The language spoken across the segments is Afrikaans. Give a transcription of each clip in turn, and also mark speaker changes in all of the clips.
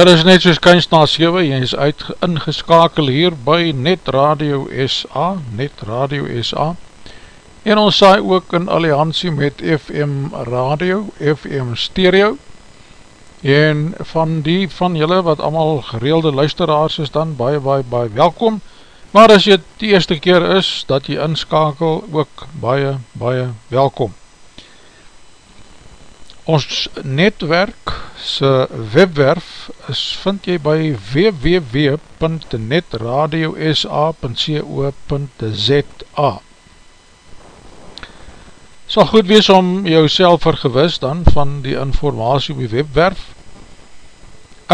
Speaker 1: Ja, dit is net soos kans na 7, jy is uit ingeskakel hier by Net Radio SA, Net Radio SA, en ons saai ook in alliantie met FM Radio, FM Stereo, en van die van julle wat allemaal gereelde luisteraars is dan, baie, baie, baie welkom, maar as jy die eerste keer is, dat jy inskakel, ook baie, baie welkom. Ons netwerk se webwerf is, vind jy by www.netradiosa.co.za sal goed wees om jou vergewis dan van die informatie op die webwerf?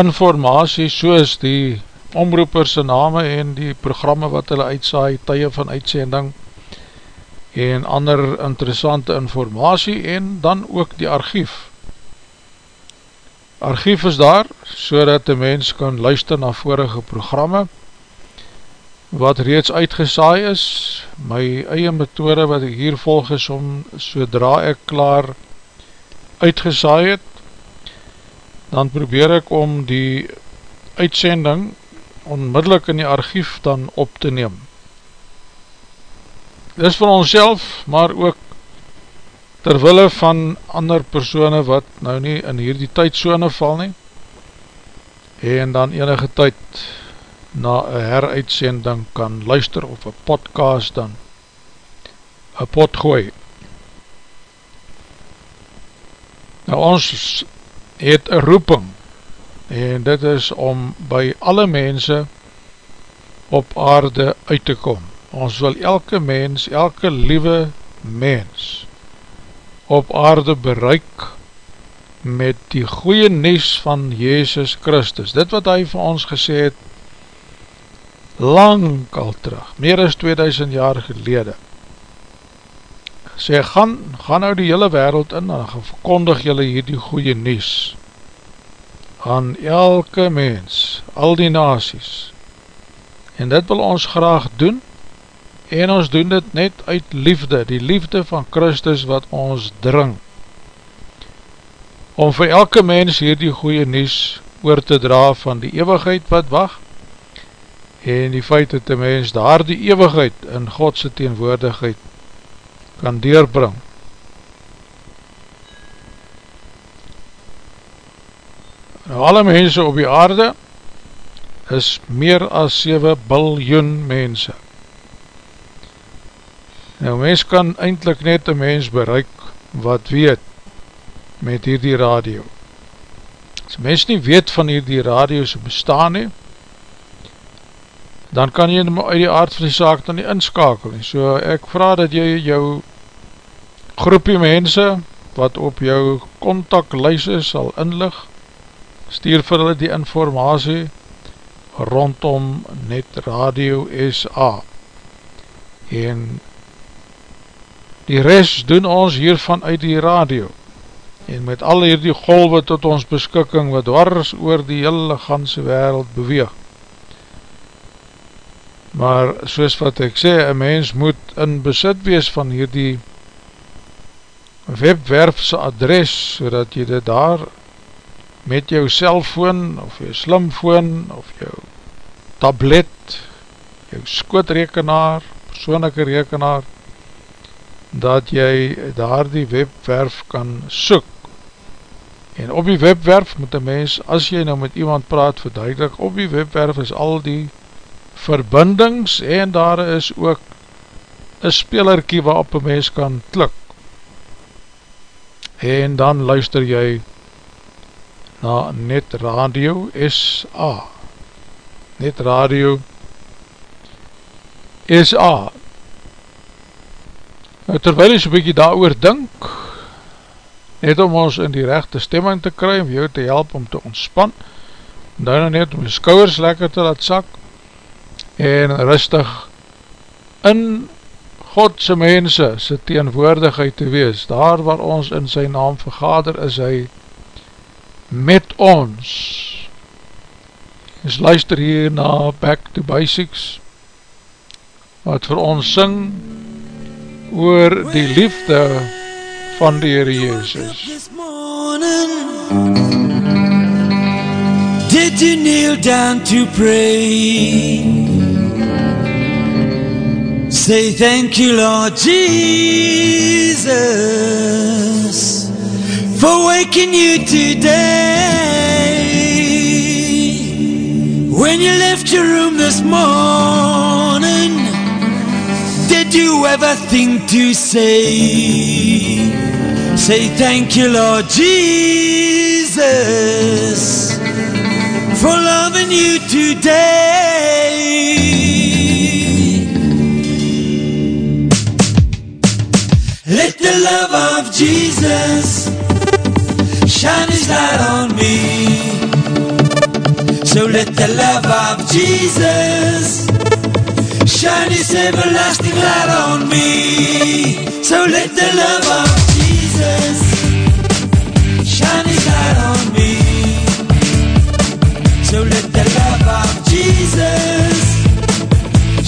Speaker 1: Informatie soos die omroeperse name en die programme wat hulle uitsaai, tye van uitsending en ander interessante informatie en dan ook die archief archief is daar so dat die mens kan luister na vorige programme wat reeds uitgesaai is, my eie methode wat ek hier volg is om sodra ek klaar uitgesaai het, dan probeer ek om die uitsending onmiddellik in die archief dan op te neem. Dit is van ons self, maar ook terwille van ander persone wat nou nie in hierdie tydzone val nie, en dan enige tyd na een heruitsending kan luister of een podcast dan een pot gooi. Nou ons het een roeping en dit is om by alle mense op aarde uit te kom. Ons wil elke mens, elke liewe mens op aarde bereik met die goeie nies van Jezus Christus. Dit wat hy vir ons gesê het lang al terug, meer as 2000 jaar gelede, sê, gaan, gaan nou die hele wereld in, en verkondig jylle hier die goeie nies, aan elke mens, al die nasies, en dit wil ons graag doen, en ons doen dit net uit liefde, die liefde van Christus wat ons dring, om vir elke mens hier die goeie nies oor te dra van die eeuwigheid wat wacht, en die feit dat die mens daar die eeuwigheid in Godse teenwoordigheid kan deurbring. Nou alle mense op die aarde is meer as 7 biljoen mense. Nou mens kan eindelijk net een mens bereik wat weet met hierdie radio. As mens nie weet van hierdie radio se bestaan nie, dan kan jy uit die aard van die saak dan nie inskakel nie. So ek vraag dat jy jou groepie mense wat op jou contactlijs is sal inlig, stuur vir hulle die informatie rondom net Radio SA en die rest doen ons hiervan uit die radio. En met al hierdie golwe tot ons beskikking wat dwars oor die hele ganse wereld beweeg. Maar soos wat ek sê, een mens moet in besit wees van hierdie webwerfse adres, so dat jy dit daar met jou cellfoon, of jou slimfoon, of jou tablet, jou skootrekenaar, persoonlijke rekenaar, dat jy daar die webwerf kan soek. En op die webwerf moet een mens, as jy nou met iemand praat, verduidelik, op die webwerf is al die verbindings en daar is ook een spelerkie waarop een mens kan klik. En dan luister jy na Net Radio SA Net Radio SA nou, terwijl jy so'n bykie daar oor dink net om ons in die rechte stemming te kry om jou te help om te ontspan dan net om die skouwers lekker te laat sak en rustig in Godse mense sy teenwoordigheid te wees, daar waar ons in sy naam vergader is hy met ons. Ons luister hier na Back to Basics, wat vir ons syng oor die liefde van die Heere Jezus. Did you kneel down to pray? Say thank you, Lord Jesus, for waking you today. When you left your room this morning, you ever think to say,
Speaker 2: Say thank you, Lord Jesus, for loving you today. Let the love of Jesus shine his light on me. So let the love of Jesus shine his everlasting light on me. So let the love of Jesus shine his light on me. So let the love of Jesus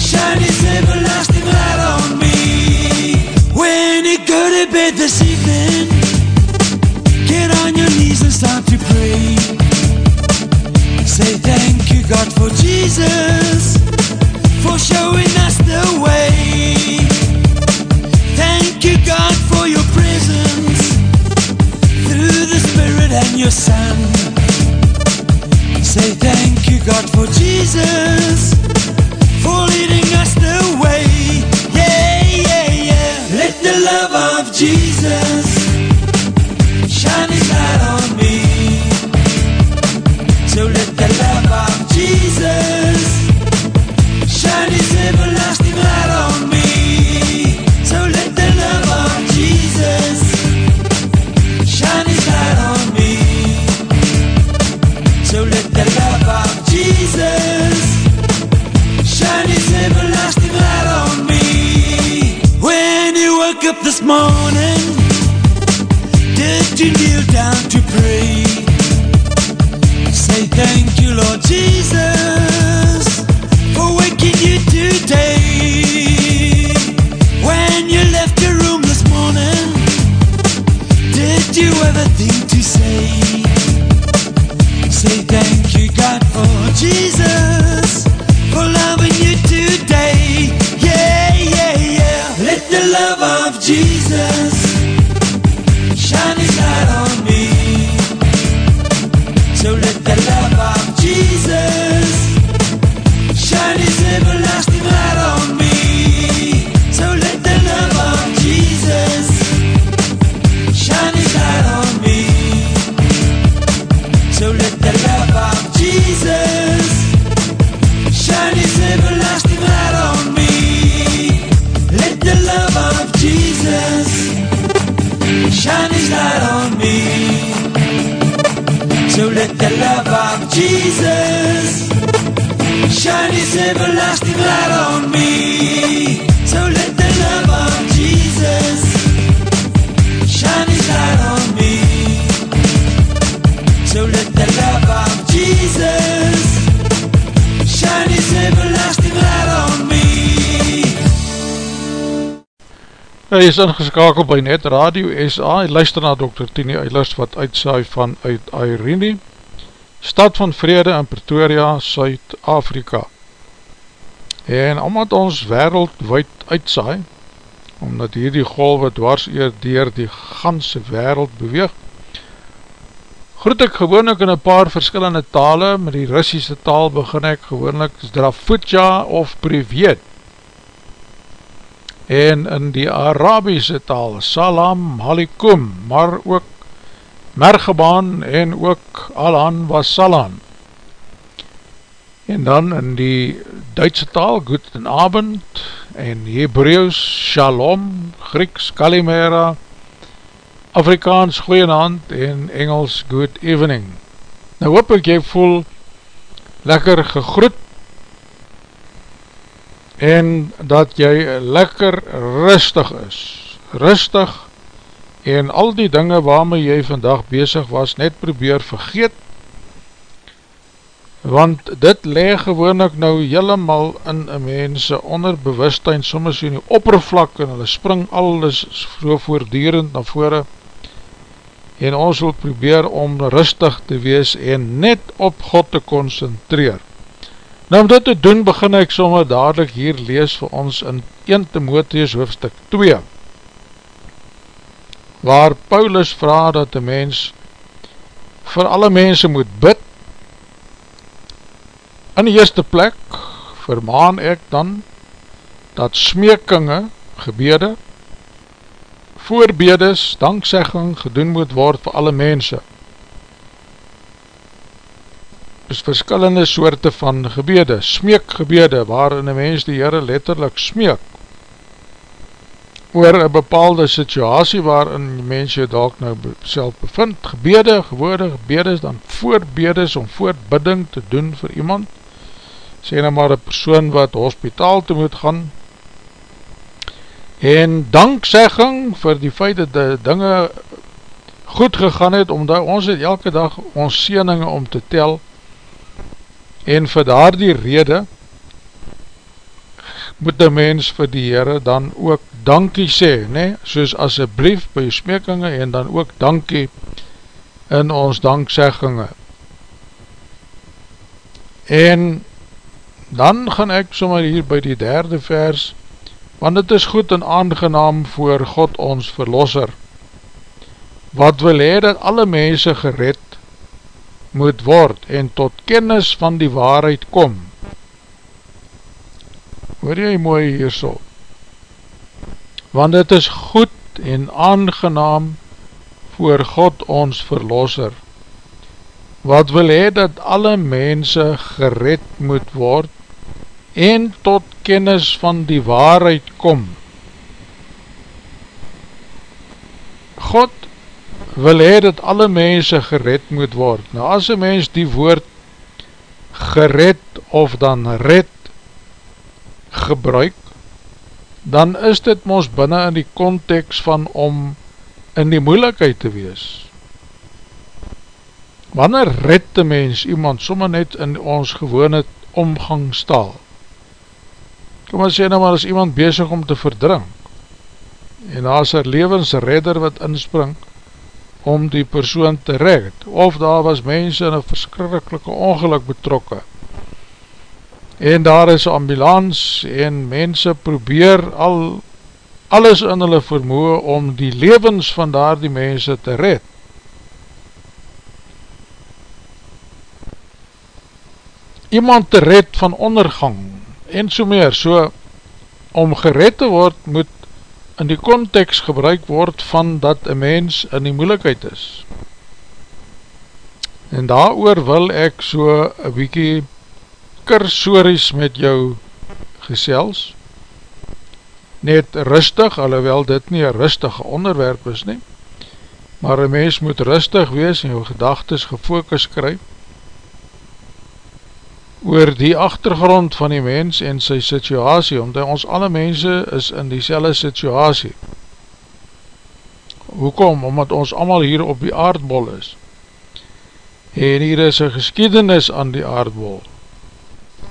Speaker 2: shine his everlasting light on me. When you go to bed this evening, get on your knees and start to pray. Say thank you, God, for Jesus, for showing your Son. Say thank you, God, for Jesus, for leading us the way. Yeah, yeah, yeah. Let the love of Jesus morning, did you kneel down to pray? Say thank you, Lord Jesus, let the love of Jesus shine his everlasting light on me.
Speaker 1: Hy is ingeskakeld by Net Radio SA, hy luister na Dr. Tini Eilers wat uitsaai van uit Irene, stad van vrede in Pretoria, Suid-Afrika. En omdat ons wereldwijd uitsaai, omdat hierdie golwe dwars eer dier die ganse wereld beweeg, groet ek gewoonlik in een paar verskillende tale, met die Russische taal begin ek gewoonlik Zdrafutja of Privet, en in die Arabiese taal Salam Halikum, maar ook Mergebaan en ook Alan Wassalan. En dan in die Duitse taal Guten Abend en Hebreeuws Shalom, Grieks Kalimera, Afrikaans Goeienhand en Engels Good Evening. Nou hoop ek jy voel lekker gegroet en dat jy lekker rustig is, rustig en al die dinge waarmee jy vandag bezig was net probeer vergeet, want dit leg gewoon ek nou helemaal in een mense onderbewustijn, soms in die oppervlak en hulle spring alles voordierend na vore en ons wil probeer om rustig te wees en net op God te concentreer. Nou om dit te doen begin ek sommer dadelijk hier lees vir ons in 1 Timotheus hoofdstuk 2 waar Paulus vraag dat die mens vir alle mense moet bid in die eerste plek vermaan ek dan dat smeekinge gebede voorbedes, danksegging gedoen moet word vir alle mense. Is verskillende soorte van gebede, smeekgebede, waarin een mens die Heere letterlijk smeek, oor een bepaalde situasie waarin die mens jy dalk nou self bevind, gebede, geworde gebede is dan voorbede is om voorbidding te doen vir iemand, sê nou maar een persoon wat hospitaal te moet gaan, en danksegging vir die feit dat die dinge goed gegaan het, omdat ons het elke dag ons sieninge om te tel, en vir daar die rede moet die mens vir die Heere dan ook dankie sê, ne? soos asseblief by die smekinge en dan ook dankie in ons dankzegginge. En dan gaan ek sommer hier by die derde vers, want het is goed en aangenaam voor God ons verlosser, wat wil hee dat alle mense gered moet word en tot kennis van die waarheid kom. Hoor jy mooi hier so? Want het is goed en aangenaam voor God ons verlosser, wat wil hee dat alle mense gered moet word en tot kennis van die waarheid kom. God wil hee dat alle mense gered moet word. Nou as een mens die woord gered of dan red gebruik, dan is dit ons binnen in die context van om in die moeilikheid te wees. Wanneer red die mens iemand sommer net in ons gewone omgangstaal? Kom ons sê nou maar as iemand bezig om te verdrink en as er levensredder wat inspring, om die persoon te red, of daar was mense in een verskrikkelike ongeluk betrokke, en daar is ambulans, en mense probeer al, alles in hulle vermoe om die levens van daar die mense te red. Iemand te red van ondergang, en so meer, so, om gered te word, moet in die context gebruik word van dat een mens in die moeilikheid is. En daar wil ek so een bykie kursories met jou gesels, net rustig, alhoewel dit nie een rustige onderwerp is nie, maar een mens moet rustig wees en jou gedagtes gefokus skryf, oor die achtergrond van die mens en sy situasie, omdat ons alle mense is in die selle situasie. Hoekom? Omdat ons allemaal hier op die aardbol is. En hier is een geschiedenis aan die aardbol,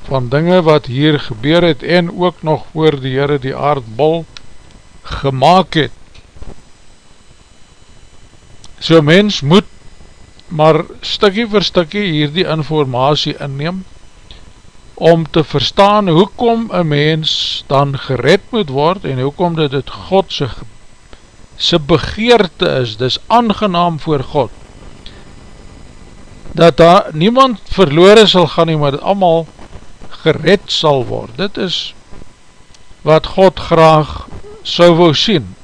Speaker 1: van dinge wat hier gebeur het, en ook nog voor die Heere die aardbol gemaakt het. So mens moet maar stikkie vir stikkie hier die informatie inneem, om te verstaan hoekom een mens dan gered moet word en hoekom dit het God sy, sy begeerte is, dis aangenaam voor God, dat daar niemand verloore sal gaan nie, maar dat allemaal gered sal word. Dit is wat God graag sou wou sien.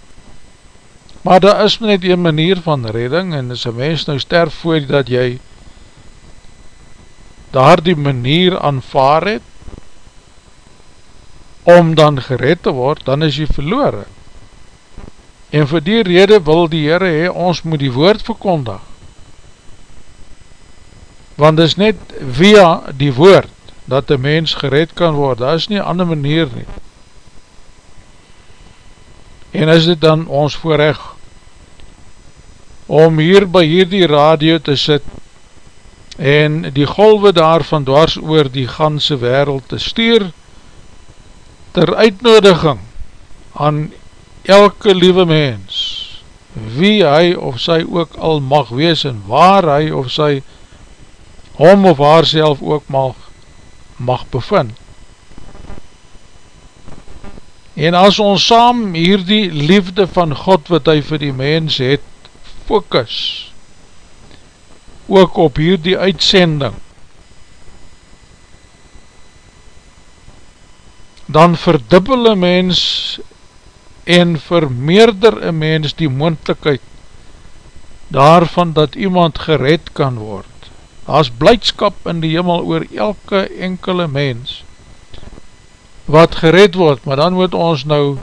Speaker 1: Maar daar is net een manier van redding en as een mens nou sterf voordat jy daar die manier aanvaar het, om dan gered te word, dan is jy verloore. En vir die rede wil die Heere hee, ons moet die woord verkondig. Want is net via die woord, dat die mens gered kan word, daar is nie ander manier nie. En is dit dan ons voorrecht, om hier by hierdie radio te sit, en die golwe daarvan dwars oor die ganse wereld te stuur ter uitnodiging aan elke liewe mens wie hy of sy ook al mag wees en waar hy of sy hom of haar self ook mag, mag bevind. En as ons saam hier die liefde van God wat hy vir die mens het focus ook op hierdie uitsending, dan verdubbel een mens en vermeerder een mens die moendlikheid daarvan dat iemand gered kan word. Daar is blijdskap in die hemel oor elke enkele mens wat gered word, maar dan moet ons nou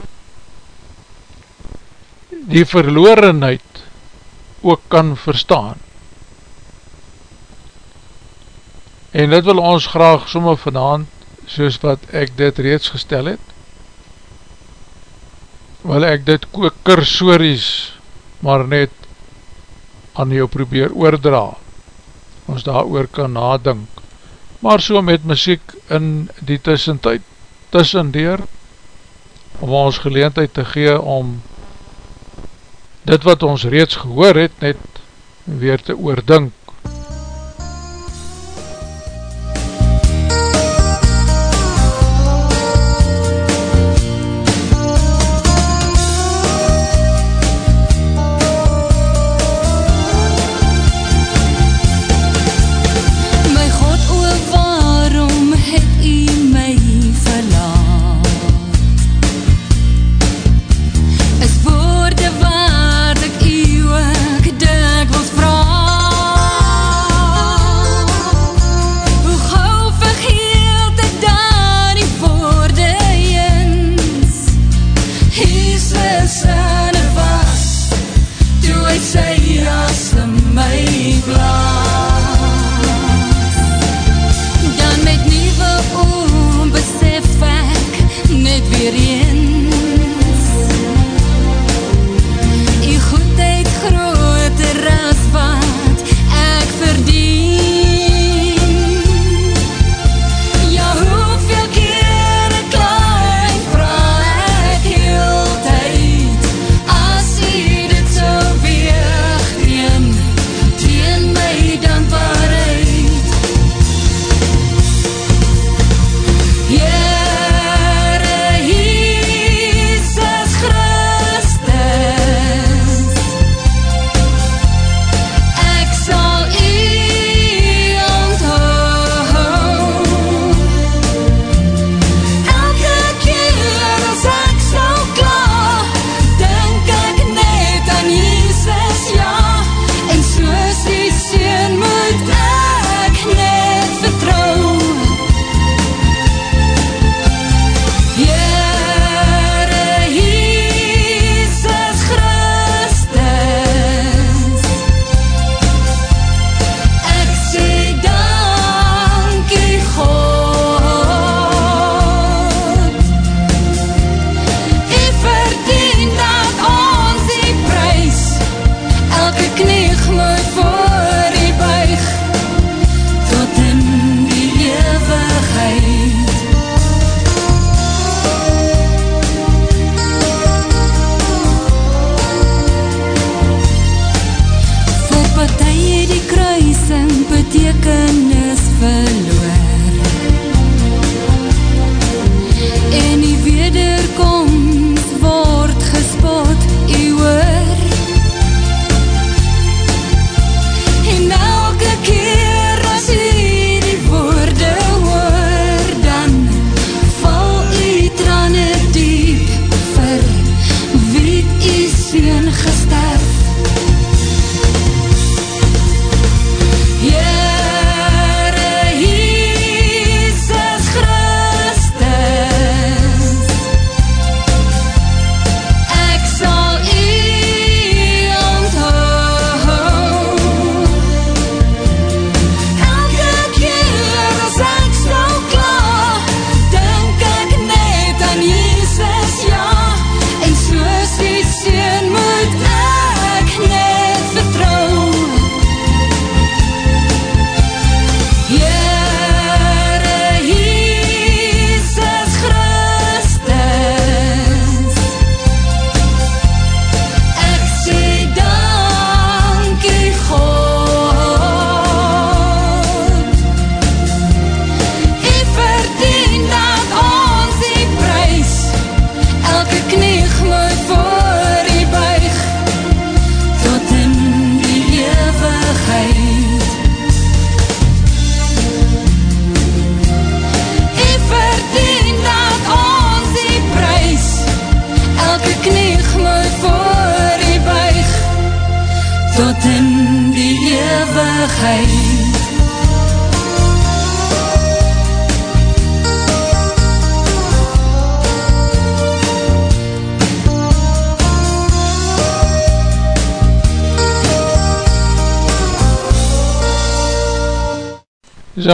Speaker 1: die verlorenheid ook kan verstaan. En dit wil ons graag somme vanavond, soos wat ek dit reeds gestel het, wil ek dit kursories maar net aan jou probeer oordra, ons daar oor kan nadink, maar so met muziek in die tussentijd, tussendeer, om ons geleentheid te gee om dit wat ons reeds gehoor het, net weer te oordink,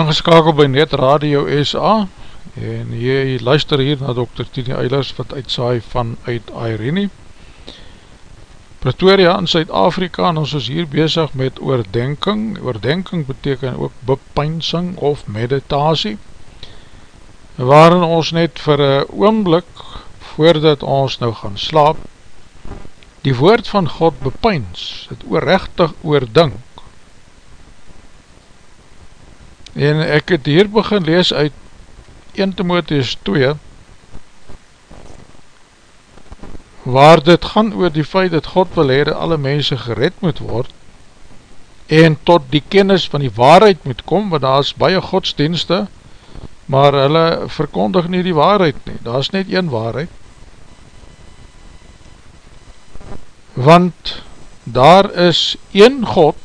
Speaker 1: Ingeskakeld by Net Radio SA en jy luister hier na Dr. Tini Eilers wat uitsaai van uit Airene Pretoria in Suid-Afrika en ons is hier bezig met oordenking Oordenking beteken ook bepeinsing of meditasie waarin ons net vir een oomblik voordat ons nou gaan slaap die woord van God bepeins het oorrechtig oordink En ek het hier begin lees uit 1 Timotheus 2 waar dit gaan oor die feit dat God wil hee dat alle mense gered moet word en tot die kennis van die waarheid moet kom, want daar is baie godsdienste, maar hulle verkondig nie die waarheid nie, daar is net een waarheid. Want daar is een God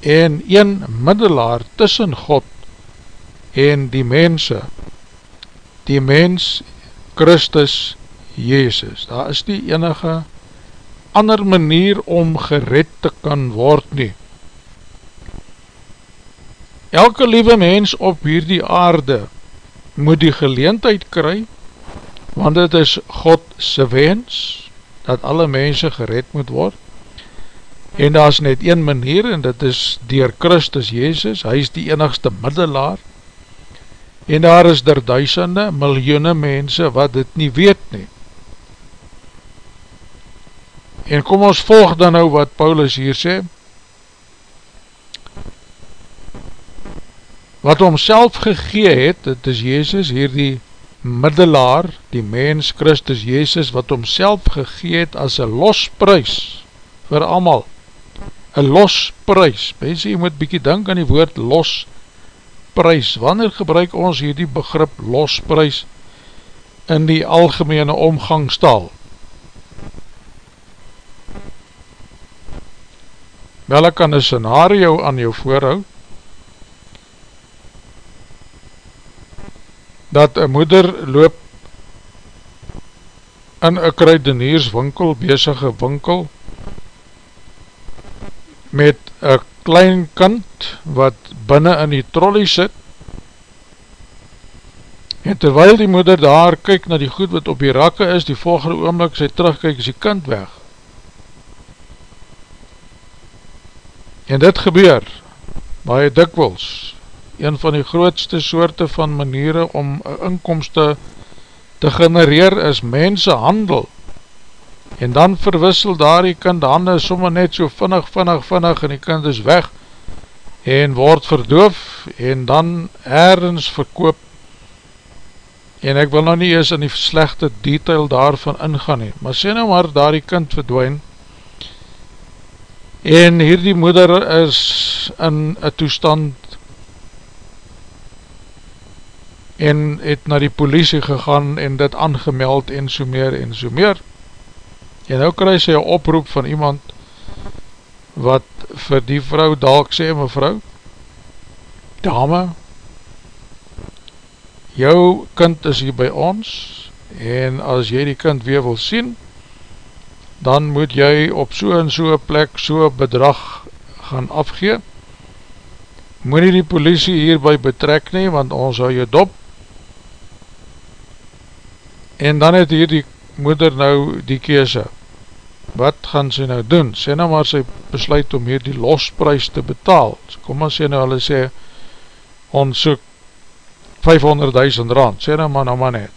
Speaker 1: en een middelaar tussen God en die mense, die mens Christus Jezus. Daar is die enige ander manier om gered te kan word nie. Elke liewe mens op hierdie aarde moet die geleentheid kry, want het is God se wens, dat alle mense gered moet word, En daar is net een manier en dit is dier Christus Jezus, hy is die enigste middelaar. En daar is der duisende, miljoene mense wat dit nie weet nie. En kom ons volg dan nou wat Paulus hier sê. Wat homself gegee het, dit is Jezus, hier die middelaar, die mens Christus Jezus, wat homself gegee het as een losprys vir amal een los prijs, mense, jy moet bykie denk aan die woord los prijs, wanneer gebruik ons hier die begrip los prijs in die algemene omgangstaal? Wel, ek kan een scenario aan jou voorhoud, dat een moeder loop in een kruidenierswinkel, bezige winkel, met een klein kind wat binnen in die trolley sit. En terwyl die moeder daar kyk na die goed wat op die rakke is, die volgende oomlik sy terugkyk is die kind weg. En dit gebeur baie dikwels. Een van die grootste soorte van maniere om inkomste te genereer is mensenhandel en dan verwissel daar die kind hande somme net so vinnig, vinnig, vinnig en die kind is weg en word verdoof en dan ergens verkoop. En ek wil nou nie eens in die slechte detail daarvan ingaan nie, maar sê nou maar daar die kind verdwijn en hier die moeder is in een toestand en het na die politie gegaan en dit aangemeld en so meer en so meer En nou kry sy een oproep van iemand wat vir die vrou dalk sê, mevrou, dame, jou kind is hier by ons en as jy die kind weer wil sien, dan moet jy op so en so plek so bedrag gaan afgee. Moet nie die politie hierby betrek nie, want ons hou jy dop. En dan het hier die moeder nou die kese wat gaan sy nou doen? Sê nou maar sy besluit om hier die losprys te betaal. Kom maar sê nou, hulle sê, ons soek 500.000 rand, sê nou maar nou maar net.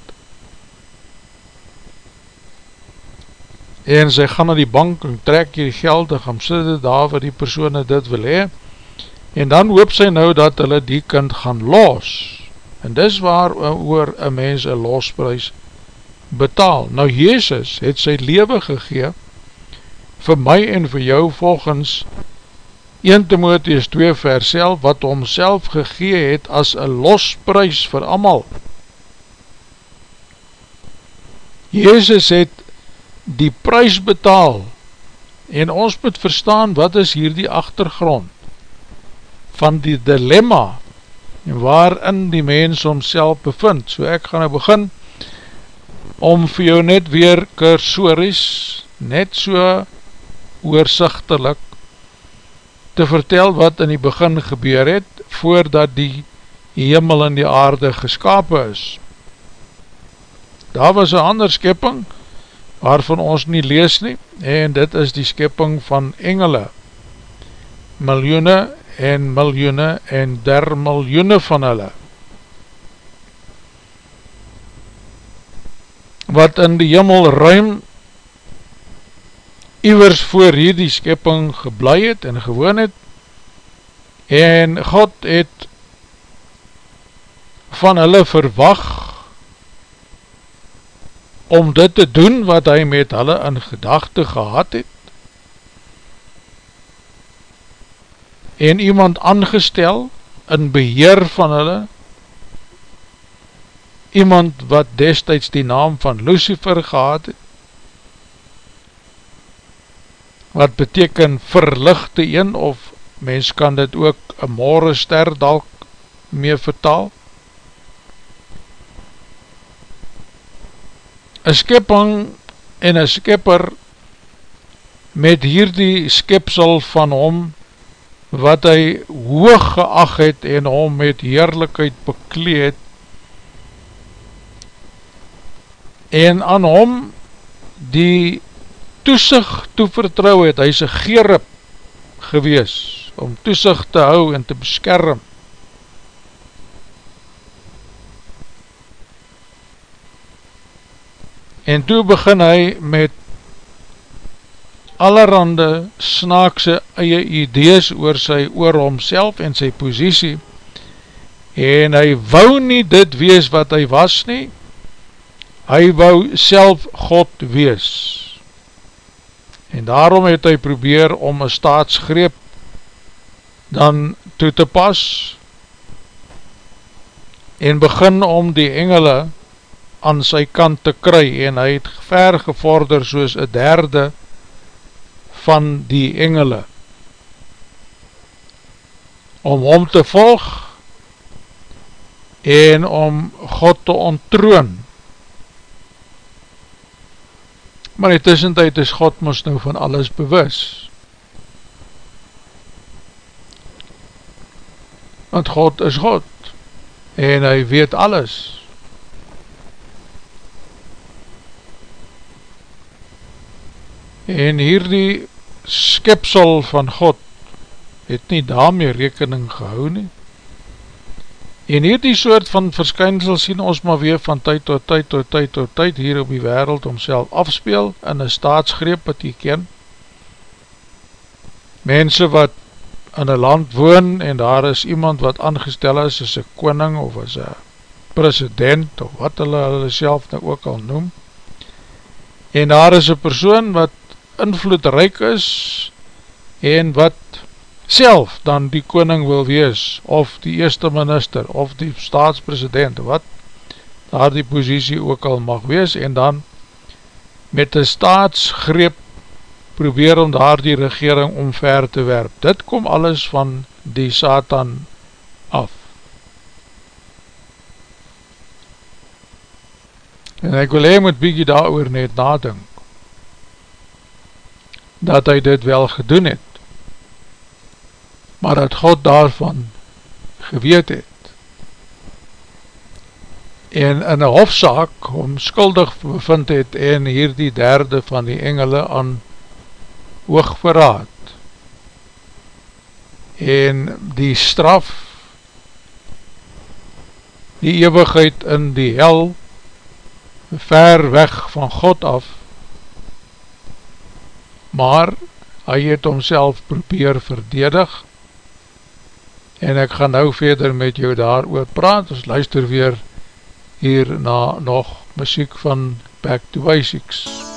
Speaker 1: En sy gaan na die bank en trek hier die geld en gaan sit dit daar waar die persoon dit wil hee. En dan hoop sy nou dat hulle die kind gaan los. En dis waar oor een mens een losprys betaal. Nou Jezus het sy leven gegeef vir my en vir jou volgens 1 Timotheus 2 vers 11 wat homself gegee het as een losprys vir amal. Jezus het die prys betaal en ons moet verstaan wat is hier die achtergrond. van die dilemma waarin die mens homself bevind. So ek gaan nou begin om vir jou net weer kursories, net so oorzichtelik te vertel wat in die begin gebeur het, voordat die hemel en die aarde geskapen is. Daar was een ander skepping, waarvan ons nie lees nie, en dit is die skepping van engele, miljoene en miljoene en der miljoene van hulle, wat in die hemel ruim iwers voor hierdie skepping geblei het en gewoon het en God het van hulle verwag om dit te doen wat hy met hulle in gedachte gehad het en iemand aangestel in beheer van hulle iemand wat destijds die naam van Lucifer gehad het wat beteken verlichte een of mens kan dit ook een morgenster dalk mee vertaal? Een skepping en een skepper met hierdie skepsel van hom wat hy hoog geag het en hom met heerlijkheid bekleed en aan hom die toesig toe vertrouw het, hy is een gerip gewees, om toesig te hou en te beskerm. En toe begin hy met allerhande snaakse eie idees oor sy oor homself en sy posiesie en hy wou nie dit wees wat hy was nie, hy wou self God wees en daarom het hy probeer om een staatsgreep dan toe te pas en begin om die engele aan sy kant te kry. En hy het ver gevorder soos een derde van die engele. Om hom te volg en om God te ontroon maar in tussentijd is God ons nou van alles bewus. Want God is God en hy weet alles. En hierdie skepsel van God het nie daarmee rekening gehou nie. En hierdie soort van verskynsel sien ons maar weer van tyd tot tyd tot tyd tot tyd hier op die wereld omself afspeel in een staatsgreep wat jy ken. Mense wat in een land woon en daar is iemand wat aangestel is as een koning of as een president of wat hulle hulle self nou ook al noem. En daar is een persoon wat invloedrijk is en wat self dan die koning wil wees, of die eerste minister, of die staatspresident, wat daar die posiesie ook al mag wees, en dan met die staatsgreep probeer om daar die regering omver te werp. Dit kom alles van die Satan af. En ek wil hy moet bykie daar net nadink, dat hy dit wel gedoen het, maar dat God daarvan geweet het. En in een hofzaak om skuldig bevind het en hier die derde van die engele aan oogverraad en die straf die eeuwigheid in die hel ver weg van God af. Maar hy het homself probeer verdedig en ek gaan nou verder met jou daar oor praat, ons luister weer hier na nog muziek van Back to Basics.
Speaker 3: Het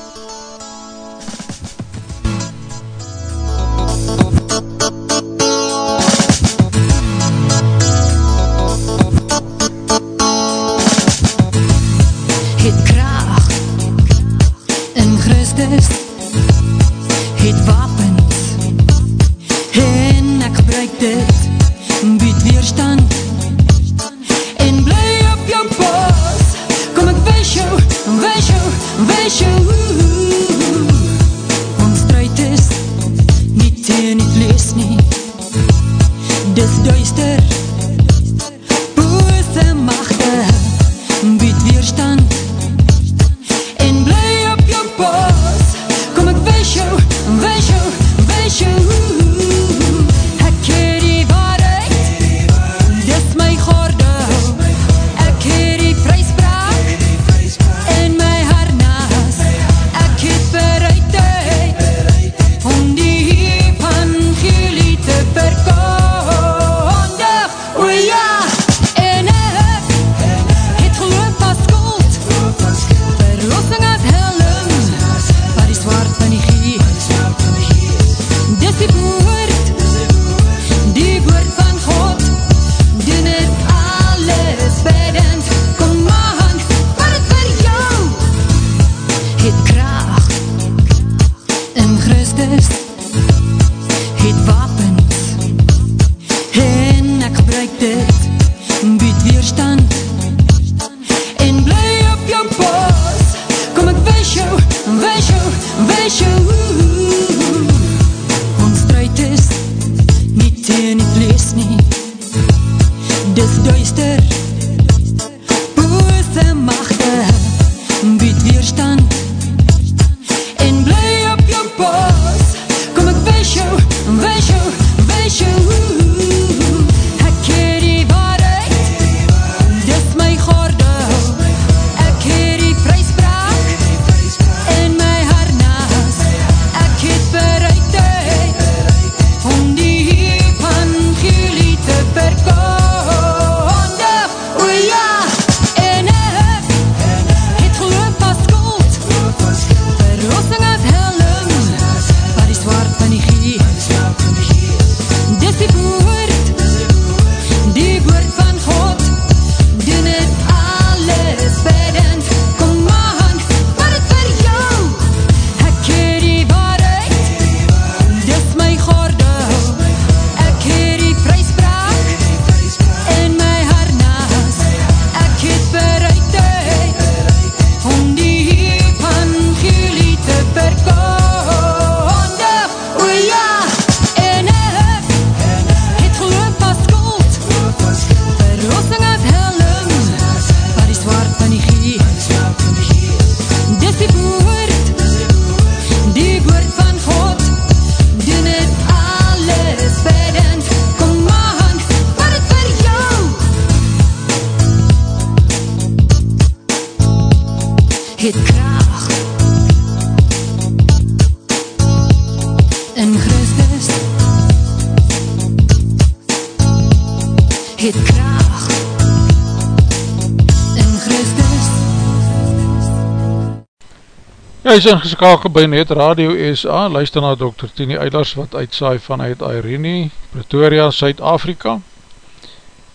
Speaker 1: is ingeskakel by Net Radio SA, luister na Dr. Tini Eilers wat uitsaai vanuit Irene, Pretoria, Suid-Afrika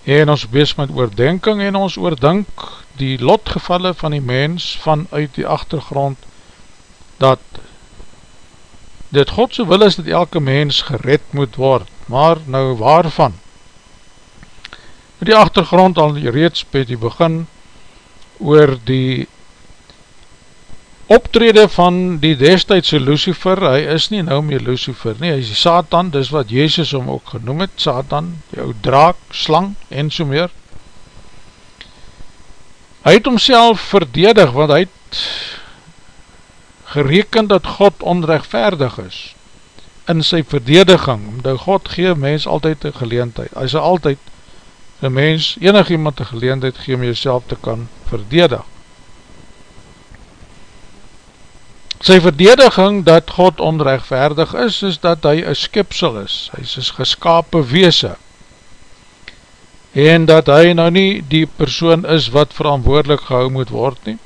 Speaker 1: en ons bees met oordenking en ons oordink die lotgevalle van die mens vanuit die achtergrond dat dit Godse wil is dat elke mens gered moet word, maar nou waarvan? Die achtergrond al reeds by die begin oor die optrede van die destijdse Lucifer, hy is nie nou meer Lucifer nie, hy is die Satan, dis wat Jezus hom ook genoem het, Satan, jou draak, slang en so meer. Hy het homself verdedig, want hy het gereken dat God onrechtvaardig is in sy verdediging, omdat God gee mens altyd een geleentheid, hy sal altyd een mens, enig iemand een geleentheid gee om jyself te kan verdedig. Sy verdediging dat God onrechtvaardig is, is dat hy een skipsel is, hy is een geskapen weese, en dat hy nou nie die persoon is wat verantwoordelik gehou moet word nie,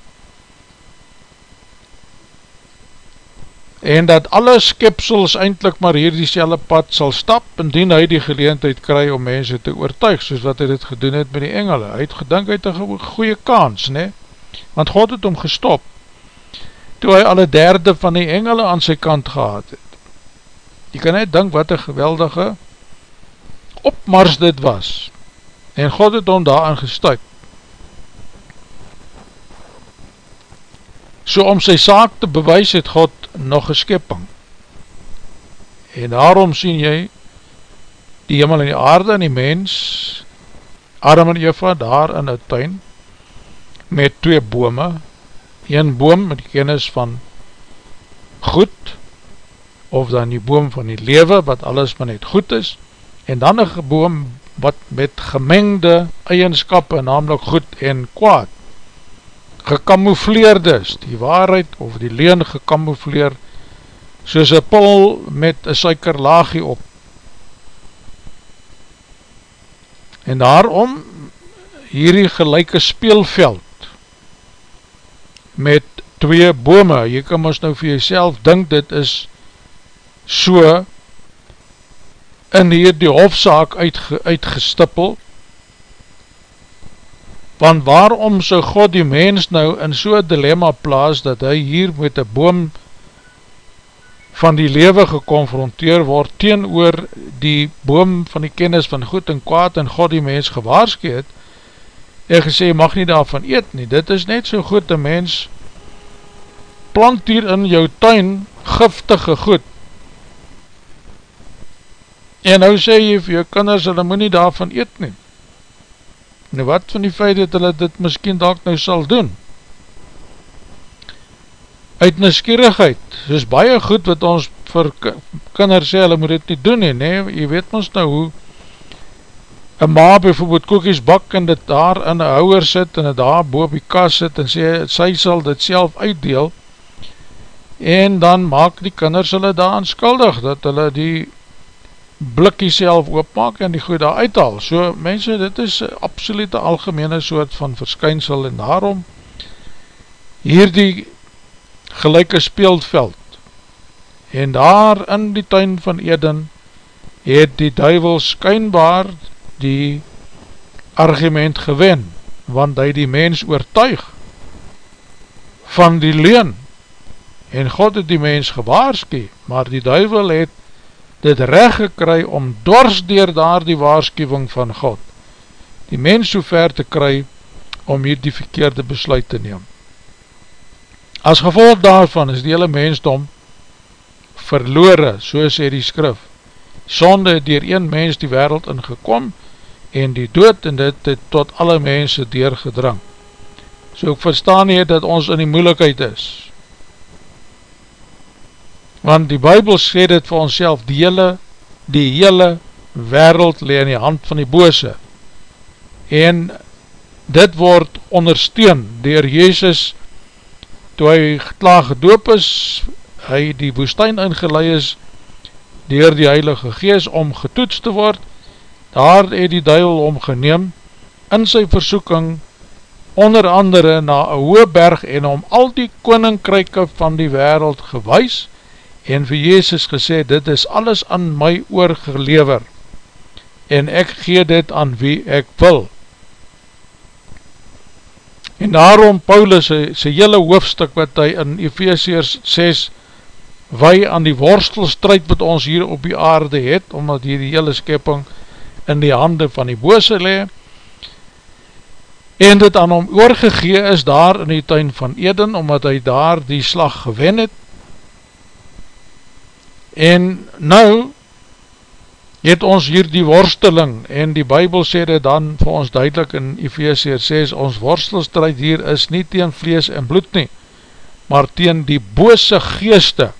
Speaker 1: en dat alle skipsels eindelijk maar hier die pad sal stap, indien hy die geleentheid kry om mense te oortuig, soos wat hy dit gedoen het met die engele. Hy het gedink uit een goeie kans, ne? want God het hom gestop, toe hy alle derde van die engele aan sy kant gehad het. Jy kan net dink wat een geweldige opmars dit was, en God het hom daaraan gestuik. So om sy saak te bewys het God nog een skepping. En daarom sien jy die hemel en die aarde en die mens, Adam en Eva, daar in die tuin, met twee bome, een boom met die kennis van goed, of dan die boom van die lewe, wat alles maar net goed is, en dan een boom wat met gemengde eigenskappe, namelijk goed en kwaad, gekamoufleerd is, die waarheid of die leen gekamoufleerd, soos een pil met een suikerlaagie op. En daarom hierdie gelijke speelveld met twee bome, jy kan ons nou vir jyself dink dit is so in hierdie hofzaak uitge, uitgestippel, want waarom so God die mens nou in so'n dilemma plaas, dat hy hier met een boom van die lewe geconfronteer word teen oor die boom van die kennis van goed en kwaad en God die mens gewaarskeet en gesê mag nie daarvan eet nie. Dit is net so goed die mens plant hier in jou tuin giftige goed. En nou sê jy vir jou kinders hulle moet nie daarvan eet nie. Nou wat van die feit dat hulle dit miskien dalk nou sal doen? Uit nieuwsgierigheid, soos baie goed wat ons vir kinders sê, hulle moet dit nie doen nie, nee, jy weet ons nou hoe een ma bijvoorbeeld koekies bak en dit daar in een houwer sit en het daar boop die kas sit en sê, sy sal dit self uitdeel en dan maak die kinders hulle daar skuldig, dat hulle die blikkie self oopmaak en die goed daar uithaal, so mense, dit is absolute algemene soort van verskynsel en daarom hier die gelijke speeldveld en daar in die tuin van Eden het die duivel skynbaar die argument gewen want hy die mens oortuig van die leen en God het die mens gewaarski maar die duivel het dit recht gekry om dwars dier daar die waarschuwing van God die mens so ver te kry om hier die verkeerde besluit te neem As gevolg daarvan is die hele mensdom verloore, so sê die skrif. Sonde het dier een mens die wereld ingekom en die dood en dit het tot alle mense deurgedrang. So ek verstaan nie dat ons in die moeilikheid is. Want die Bijbel sê dit vir ons self, die hele, die hele wereld le in die hand van die bose. En dit word ondersteun dier Jezus toe hy klaar gedoop is, hy die woestijn ingeleid is, dier die Heilige Gees om getoets te word, daar het die duivel omgeneem, in sy versoeking, onder andere na een hoë berg, en om al die koninkryke van die wereld gewys, en vir Jezus gesê, dit is alles aan my oorgelever, en ek gee dit aan wie ek wil, En daarom Paulus, sy hele hoofdstuk wat hy in Ephesians 6 wy aan die worstelstrijd wat ons hier op die aarde het, omdat hier die hele skepping in die hande van die bose le, en dit aan hom oorgegee is daar in die tuin van Eden, omdat hy daar die slag gewen het, en nou het ons hier die worsteling en die bybel sê dit dan vir ons duidelik in Ephesians 6 ons worstelstrijd hier is nie teen vlees en bloed nie maar teen die bose geeste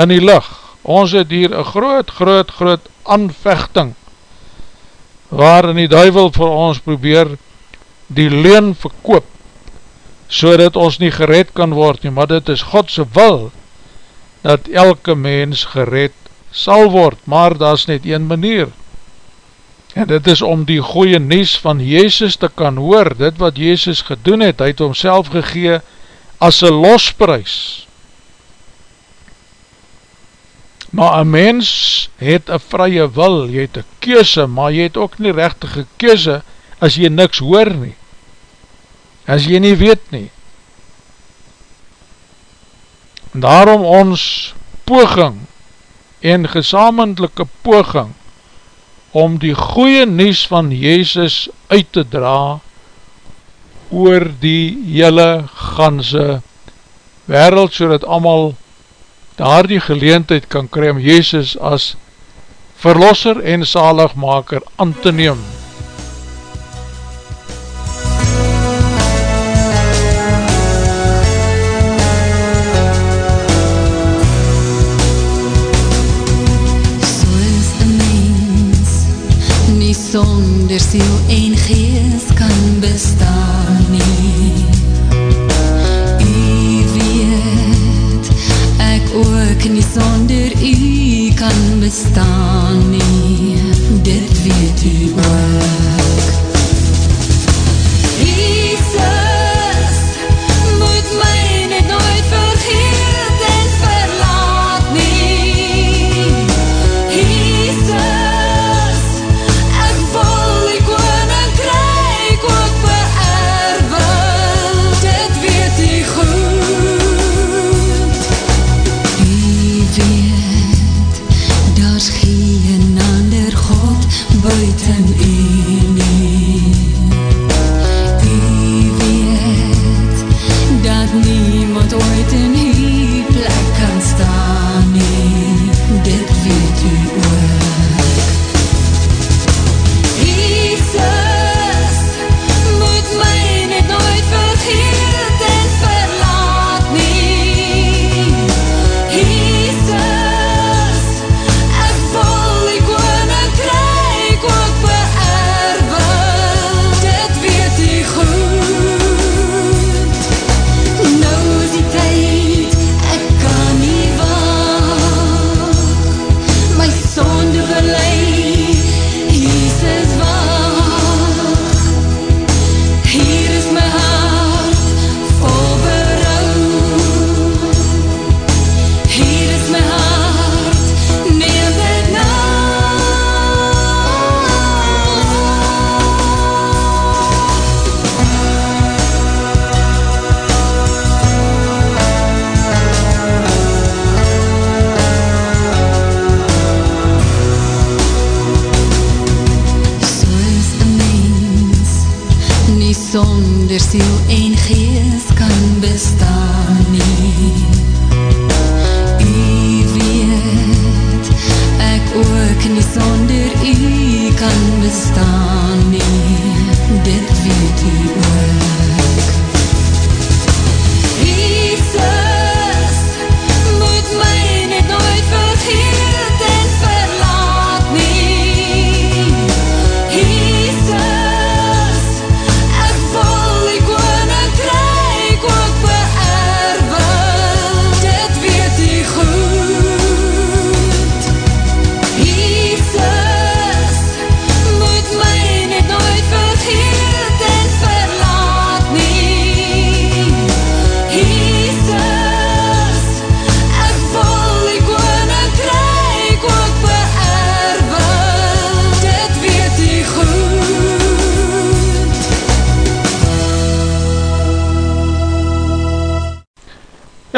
Speaker 1: in die licht ons het hier een groot groot groot aanvechting waarin die duivel vir ons probeer die leen verkoop so dat ons nie gered kan word nie maar dit is Godse wil dat elke mens gered sal word, maar dat is net een manier. En dit is om die goeie nies van Jezus te kan hoor, dit wat Jezus gedoen het, hy het homself gegee as een losprys. Maar een mens het een vrye wil, jy het een keuse, maar jy het ook nie rechtige keuse as jy niks hoor nie. As jy nie weet nie. Daarom ons poging en gesamentlijke poging om die goeie nies van Jezus uit te dra oor die hele ganse wereld, so dat allemaal daar die geleentheid kan kry om Jezus as verlosser en zaligmaker aan te neem.
Speaker 3: Sonder siel en geest kan bestaan nie. Ook nie sonder u kan bestaan nie. Dit weet u ook.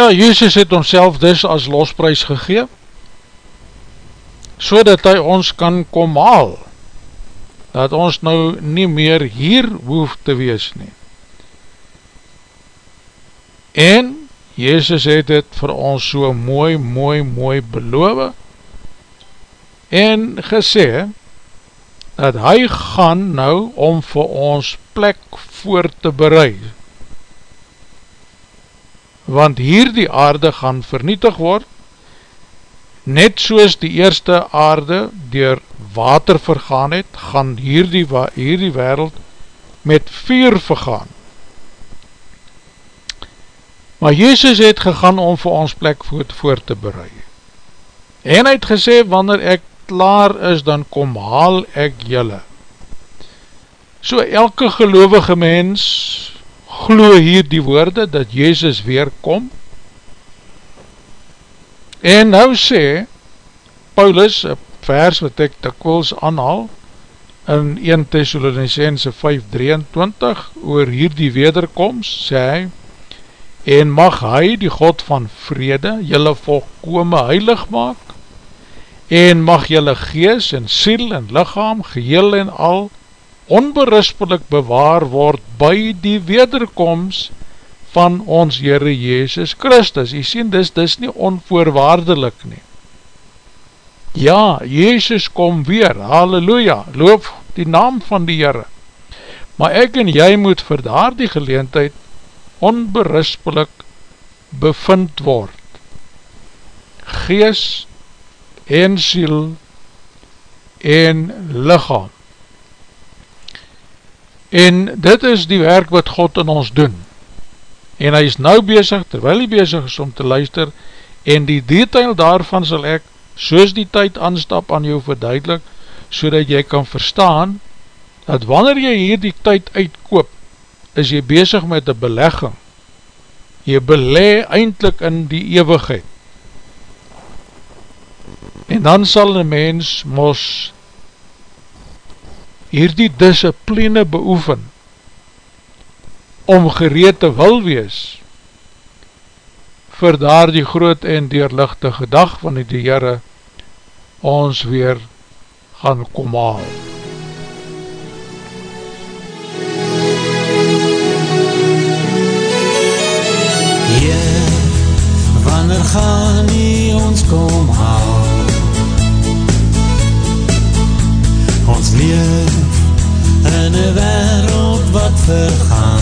Speaker 1: Ja, Jezus het homself dus as losprys gegee, so dat hy ons kan kom haal, dat ons nou nie meer hier hoef te wees nie. En Jezus het het vir ons so mooi, mooi, mooi beloof en gesê dat hy gaan nou om vir ons plek voor te bereid want hier die aarde gaan vernietig word, net soos die eerste aarde door water vergaan het, gaan hier die, hier die wereld met vuur vergaan. Maar Jezus het gegaan om vir ons plek voor, voor te bereid. En hy het gesê, wanneer ek klaar is, dan kom haal ek julle. So elke gelovige mens glo hier die woorde dat Jezus weer kom? En nou sê Paulus, een vers wat ek dikwils aanhaal in 1 Thessalonicense 5.23 oor hier die wederkomst sê hy en mag hy die God van vrede jylle volkome heilig maak? En mag jylle gees en siel en lichaam geheel en al onberispelik bewaar word by die wederkomst van ons Heere Jezus Christus. Jy sien, dis, dis nie onvoorwaardelik nie. Ja, Jezus kom weer, halleluja, loof die naam van die Heere. Maar ek en jy moet vir daar die geleentheid onberispelik bevind word. Gees en siel en lichaam. En dit is die werk wat God in ons doen. En hy is nou bezig, terwyl hy bezig is om te luister, en die detail daarvan sal ek soos die tyd aanstap aan jou verduidelik, so dat jy kan verstaan, dat wanneer jy hier die tyd uitkoop, is jy bezig met die belegging, jy belee eindelijk in die eeuwigheid, en dan sal die mens mos hier die discipline beoefen, om gereed te wil wees, vir daar die groot en deurlichtige dag van die Heere ons weer gaan kom haal.
Speaker 2: Heer, wanneer gaan nie ons kom haal? Leef in een wereld wat vergaan.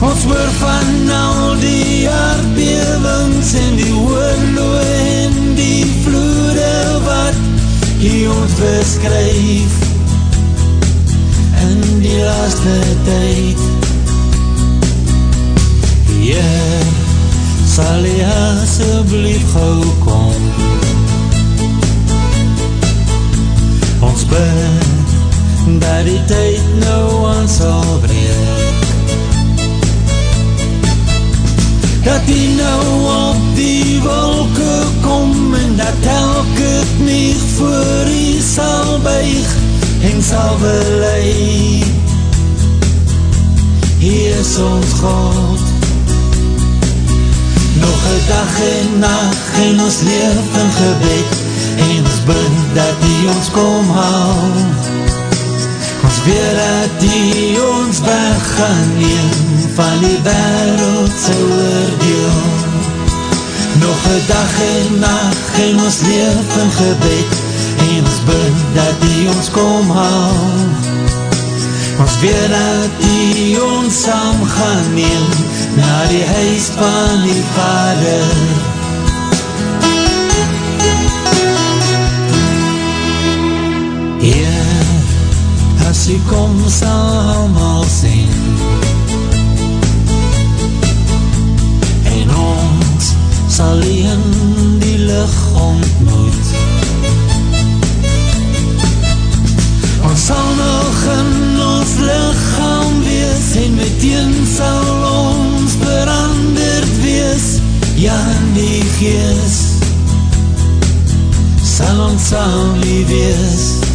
Speaker 2: Ons hoor van al die aardbewings en die oorloe en die vloede wat die ons beskryf in die laaste tyd. Heer, sal jy asjeblief gauw kom. Bid, dat die tyd nou aan sal breek. dat hy nou op die wolke kom en dat elke knie voor hy sal buig en sal belei. Hier is ons God, nog een dag en nacht en ons leef in gebed en ons bind dat hy ons kom hou. Ons weet dat die ons weg gaan neem van die wereld sy oordeel. Nog een dag en nacht en ons leef in gebed en ons bid dat die ons kom hou. Ons weet dat die ons saam gaan neem na die huis van die vader. Jy kom sal allemaal sien. En ons sal in die licht ontmoet. Ons sal nog in ons lichaam wees En meteen sal ons veranderd wees. Ja, in die geest Sal ons saam nie wees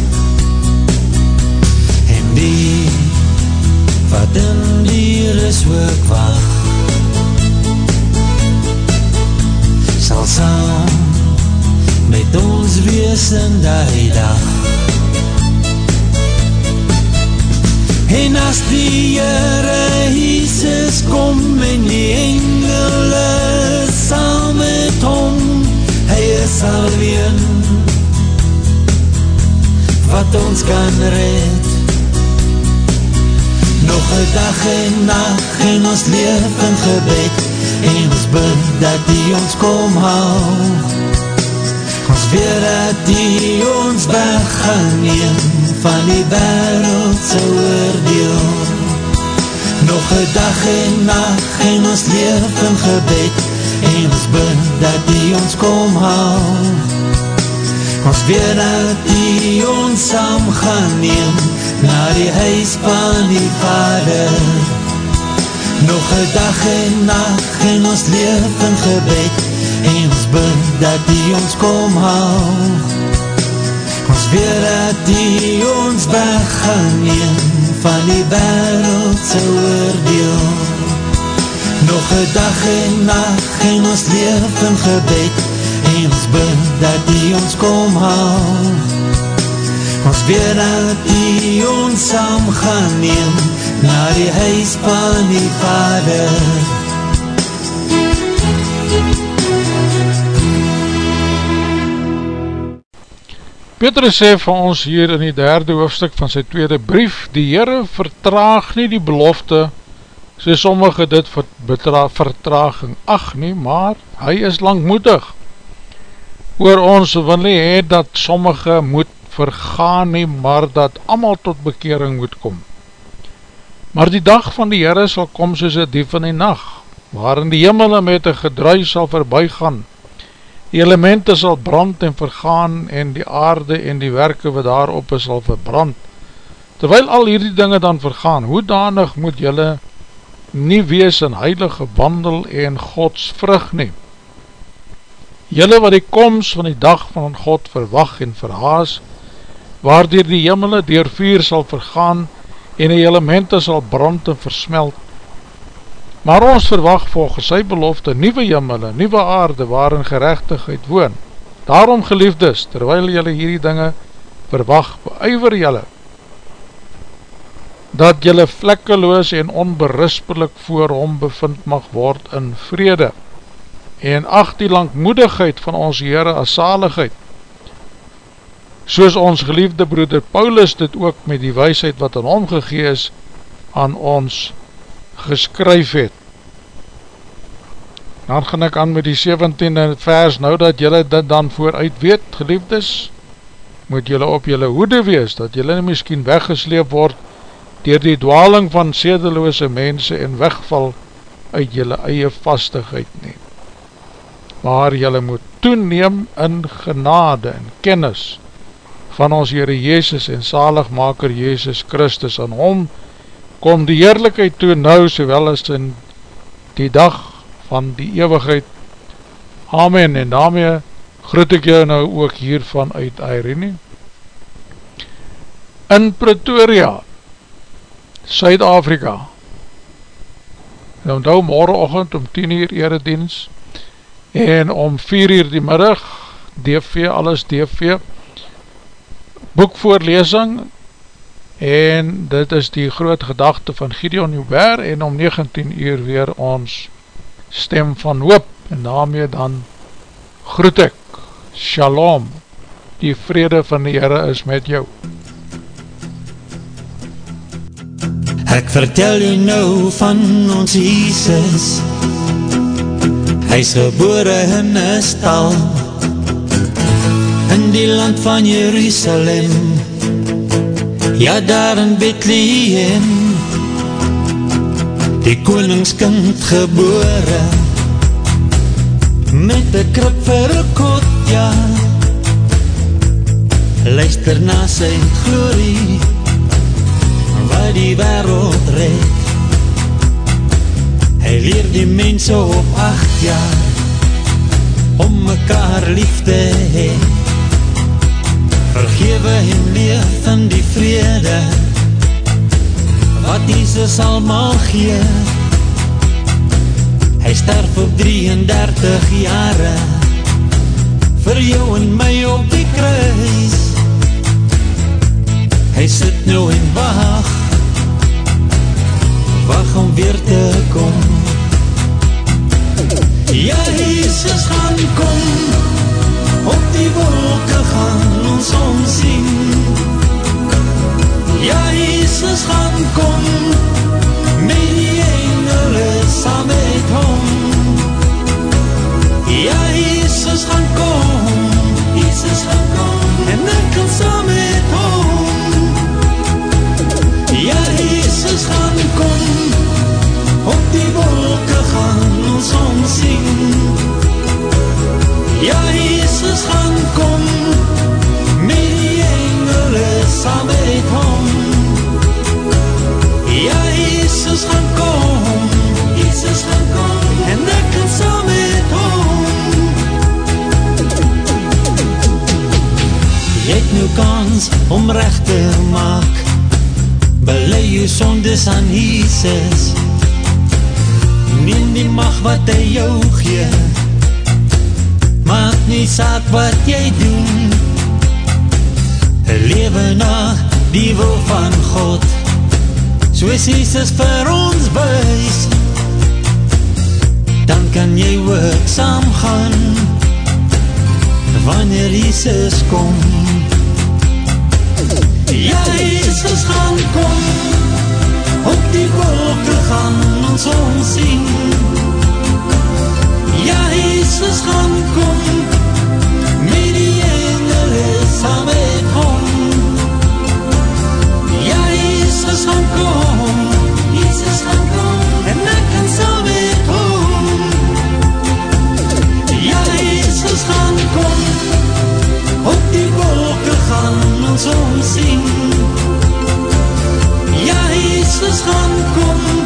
Speaker 2: die wat in die rus ook wacht sal saam met ons wees in die dag. En as die Heere Jesus kom en die engele saam met hom hy is alleen wat ons kan red een dag en nacht en ons leef in gebed en ons bid dat die ons kom hou ons weet dat die ons weg gaan neem van die wereld sy oordeel nog een dag en nacht en ons leef in gebed en ons bid dat die ons kom hou ons weet dat die ons saam gaan neem na die huis van die vader. Nog een dag en nacht en ons leef in gebed. En ons bid dat die ons kom hou ons weet dat die ons weg gaan neem van die wereld sy oordeel. Nog een dag en nacht en ons leef in gebed. En ons bid dat die ons kom hou Ons weet dat u ons saam gaan neem Na die huis van die vader
Speaker 1: Petrus sê vir ons hier in die derde hoofdstuk van sy tweede brief, die Heere vertraag nie die belofte, so sommige dit betra, vertraging ag nie, maar hy is langmoedig. Oor ons wil nie hee dat sommige moet vergaan nie, maar dat allemaal tot bekering moet kom. Maar die dag van die Heere sal kom soos die dief van die nacht, waarin die hemel met een gedruis sal voorbij gaan, Die elemente sal brand en vergaan en die aarde en die werke wat daarop is sal verbrand. Terwyl al hierdie dinge dan vergaan, hoe danig moet jylle nie wees in heilige wandel en Gods vrug neem. Jylle wat die komst van die dag van God verwag en verhaas, waardoor die jimmele dier vuur sal vergaan en die elemente sal brand en versmelt, Maar ons verwag volgens sy belofte nieuwe jimmele, nieuwe aarde waarin gerechtigheid woon. Daarom geliefdes, terwyl jylle hierdie dinge verwag, beuiver jylle, dat jylle vlekkeloos en onberispelik voor hom bevind mag word in vrede, en acht die langmoedigheid van ons Heere as zaligheid, soos ons geliefde broeder Paulus dit ook met die weisheid wat in hom gegees aan ons geskryf het. Dan gaan ek aan met die 17e vers, nou dat jylle dit dan vooruit weet, geliefdes, moet jylle op jylle hoede wees, dat jylle nie miskien weggesleep word dier die dwaling van sedeloose mense en wegval uit jylle eie vastigheid neem. Maar jylle moet toeneem in genade en kennis van ons Heere Jezus en zaligmaker Jezus Christus aan hom, kom die heerlijkheid toe nou, sowel as in die dag van die eeuwigheid. Amen, en daarmee groet ek jou nou ook hiervan uit Irene. In Pretoria, Suid-Afrika, en onthou morgenochtend om 10 uur eredienst, en om 4 uur die middag, DV, alles DV, boekvoorlesing, en dit is die groot gedachte van Gideon Joubert en om 19 uur weer ons stem van hoop en daarmee dan groet ek. Shalom. Die vrede van die Heere is met jou.
Speaker 2: Ek vertel u nou van ons Jesus. Hy is gebore in een stal In die land van Jerusalem Ja, daar in Bethlehem. Die koningskind gebore. Met die krip vir een kot, ja. Luister na sy glorie Waar die wereld red Hy leer die mense op acht jaar Om mekaar lief te heen vergewe en leef in die vrede wat Jesus almal gee. Hy sterf op 33 jare vir jou en my op die kruis. Hy sit nou en wacht wacht om weer te kom. Ja Jesus gaan kom op die wolke gaan ons omsien Ja, Jesus gaan kom. Met die engele saam met hom Ja, Jesus gaan kom. Jesus gaan kom. En ek kan saam sondes aan Jesus. Neem die mag wat hy jou geef maak nie saak wat jy doen. Lewe na die wil van God Soos Jesus vir ons wees Dan kan jy ook saam gaan Wanneer Jesus kom. Ja, Jesus gaan kom, op die wolke gaan ons ons sien. Ja, Jesus gaan kom, met die engel is saam met hom. Ja, Jesus gaan kom, Jesus gaan kom, en ek kan saam met hom. Ja, Jesus gaan kom, op die wolke gaan ons omsien. Ja, Christus gaan kom